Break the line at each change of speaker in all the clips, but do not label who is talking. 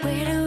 Uncover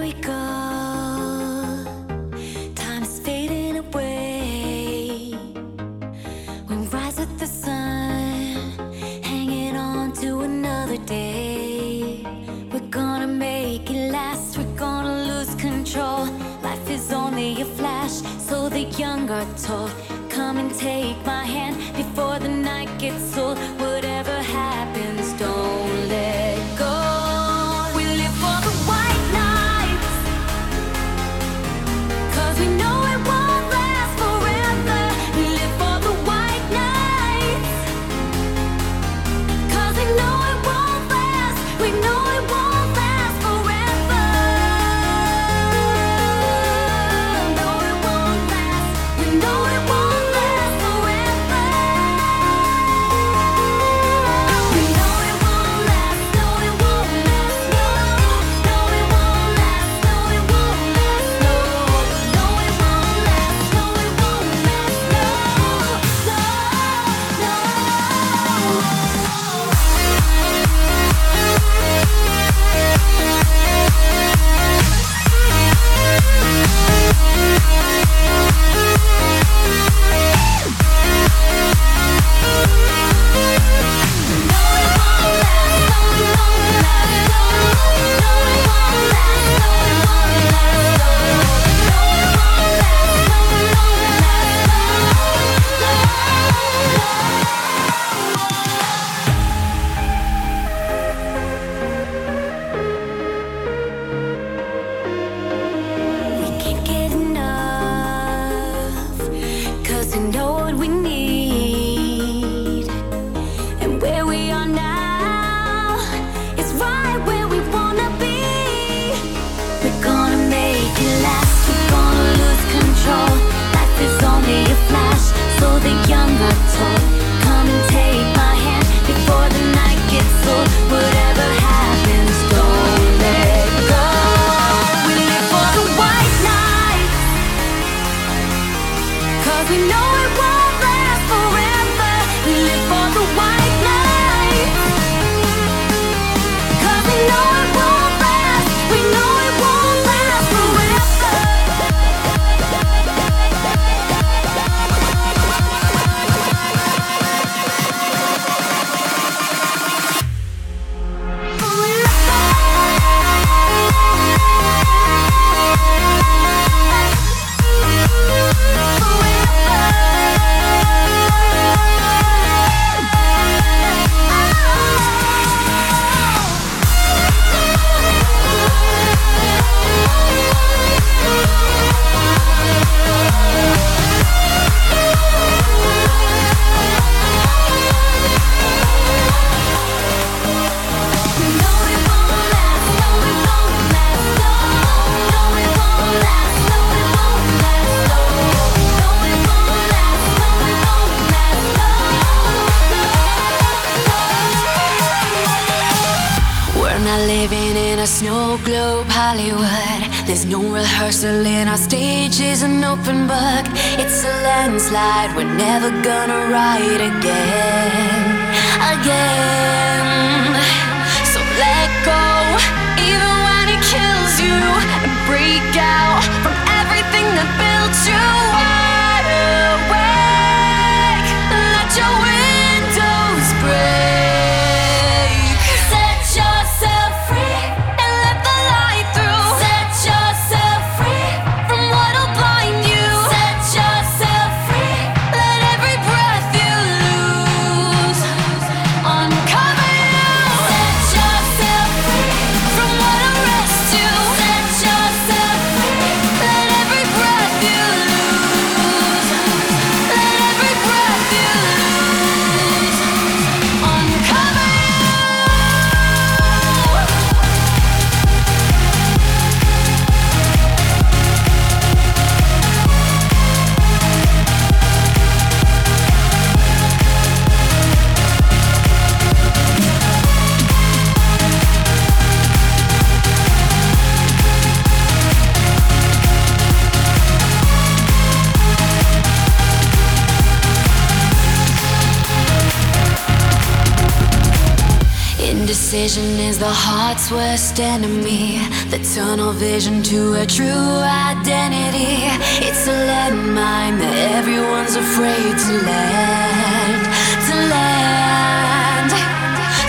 vision is the heart's worst enemy. The tunnel vision to a true identity. It's a landmine that everyone's afraid to land, to land.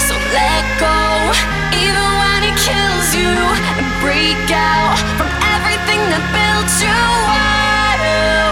So let go, even when it kills you, and break out from everything that built you wide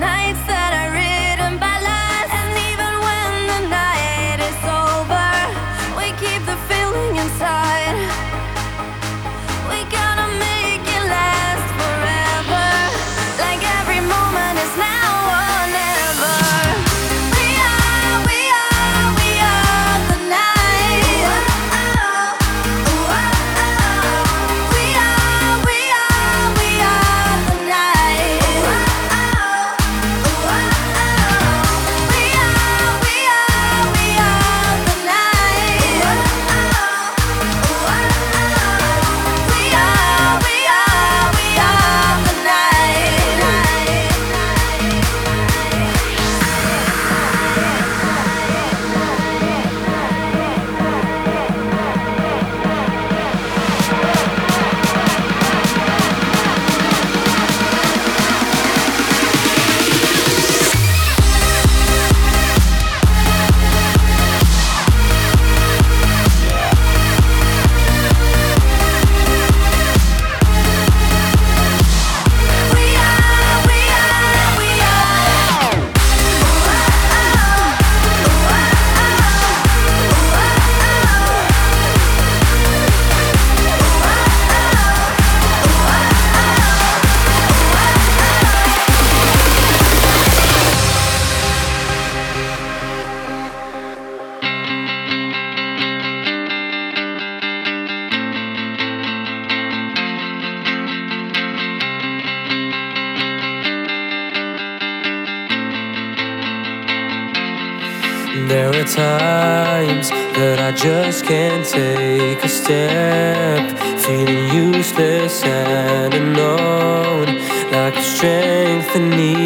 just strength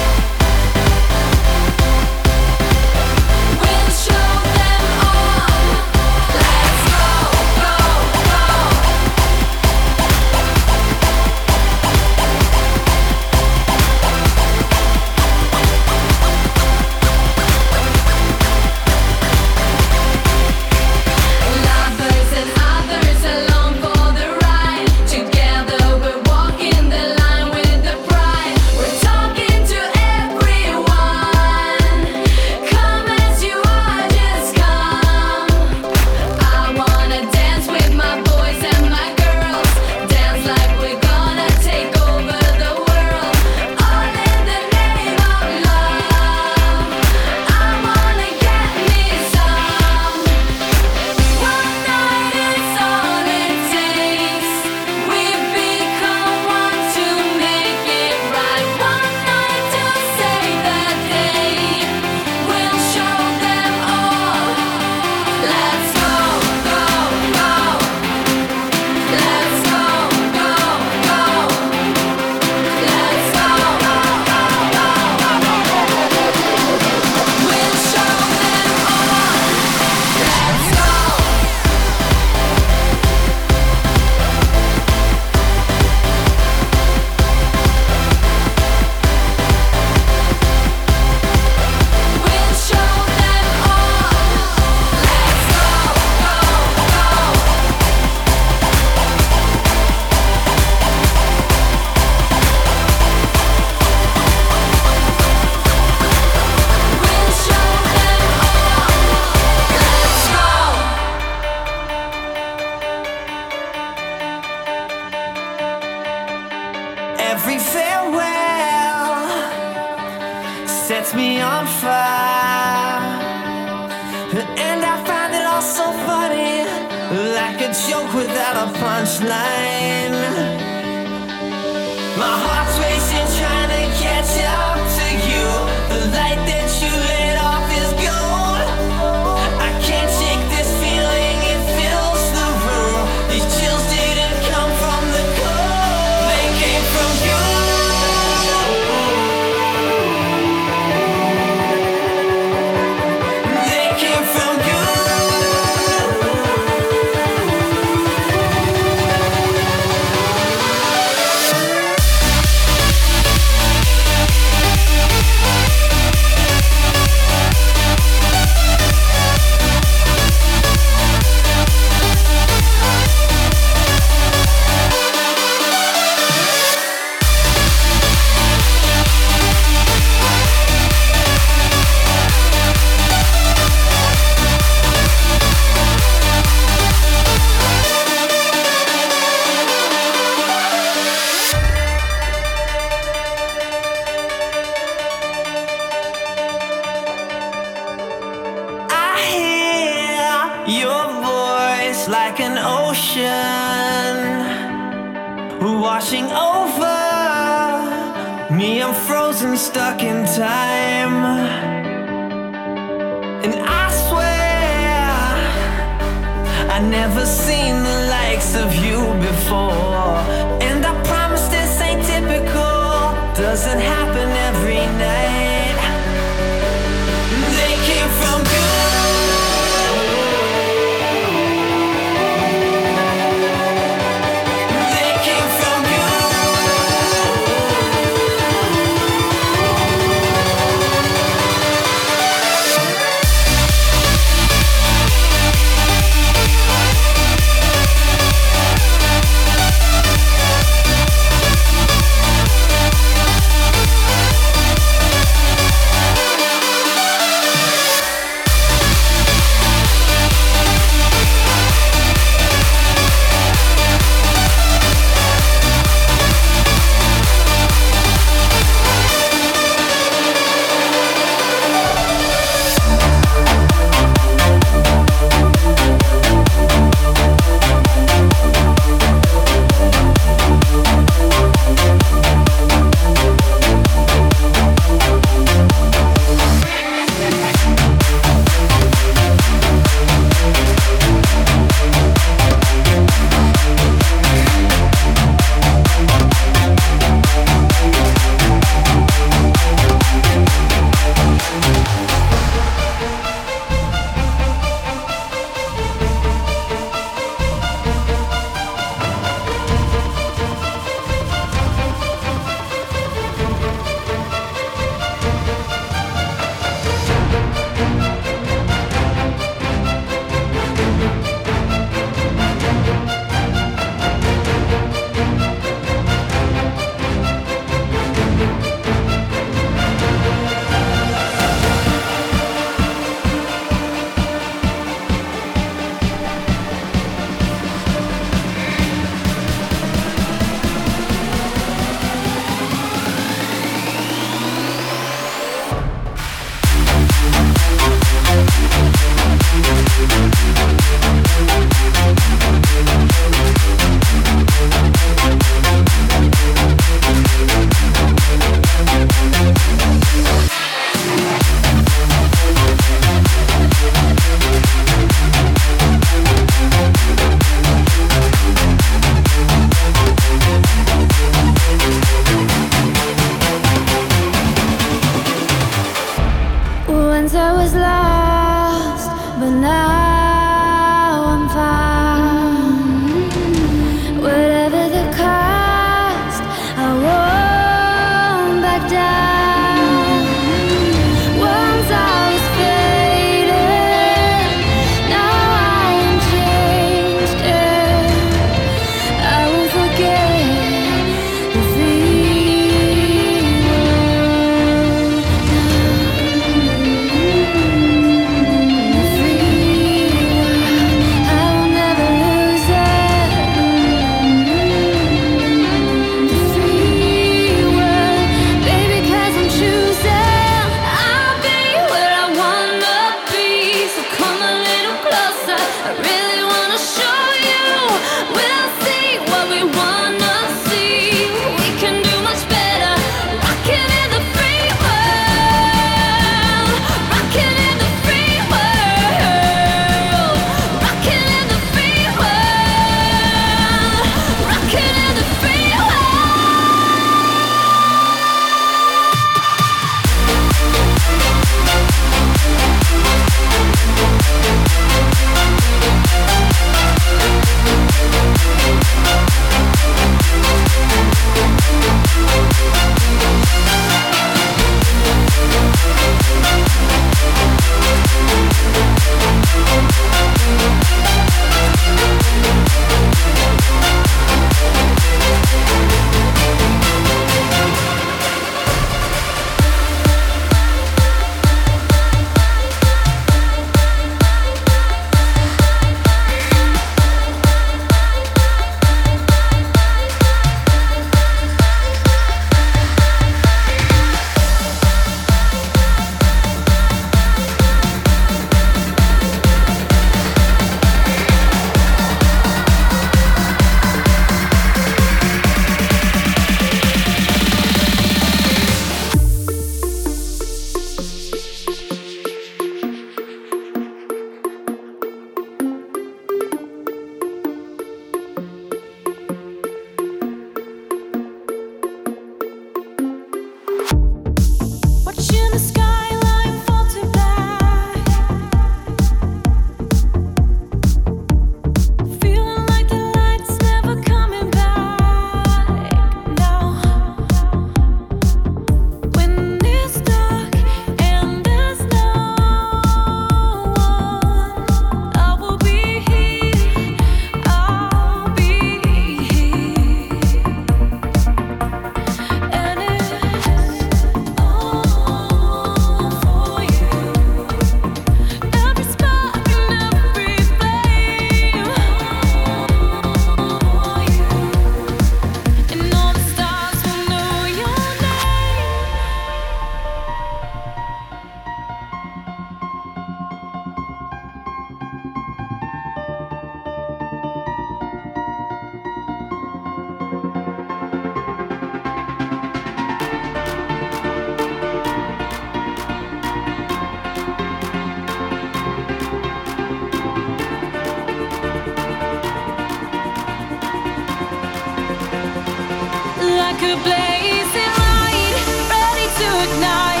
like a blazing light,
ready to
ignite.